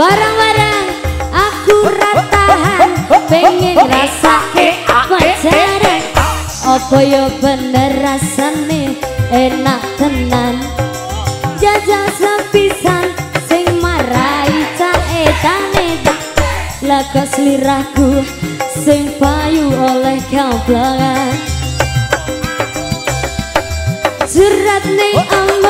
Barang-barang aku ratahan pengen rasake pacaran Apa yo bener rasane? Enak tenan. Jajal sepisan sing marai cak etane Laga seliraku sing payu oleh kamplangan Surat nih Allah lek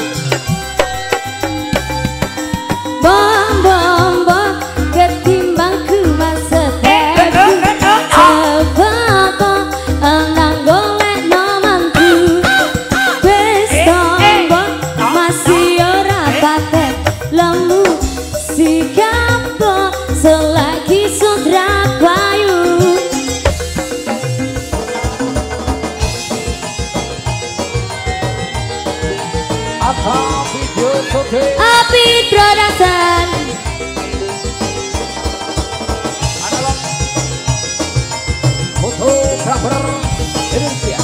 Api production fotografer Indonesia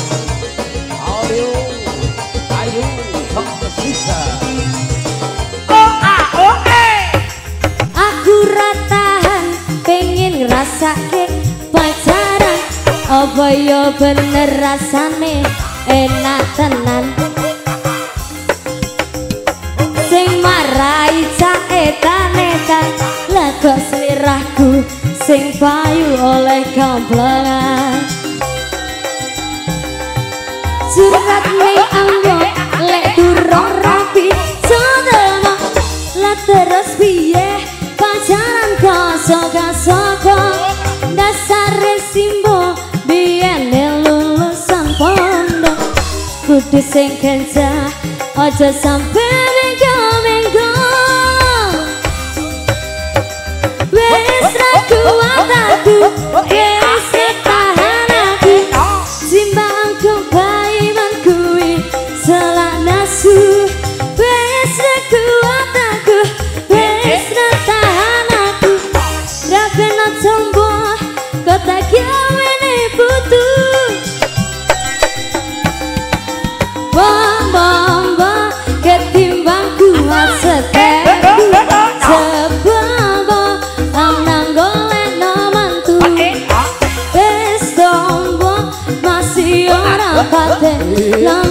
Sisa Aku ratahan pengen ngerasake pacaran. Apa yo bener rasane? Enak tenan oleh kamplangan. Surat ning anggo lek durung rapi. Sodono lah terus piye? Pacaran kosong-kosong. Dasar simbo biyen lulusan pondok. Kudu sing kencah aja sampai yeah.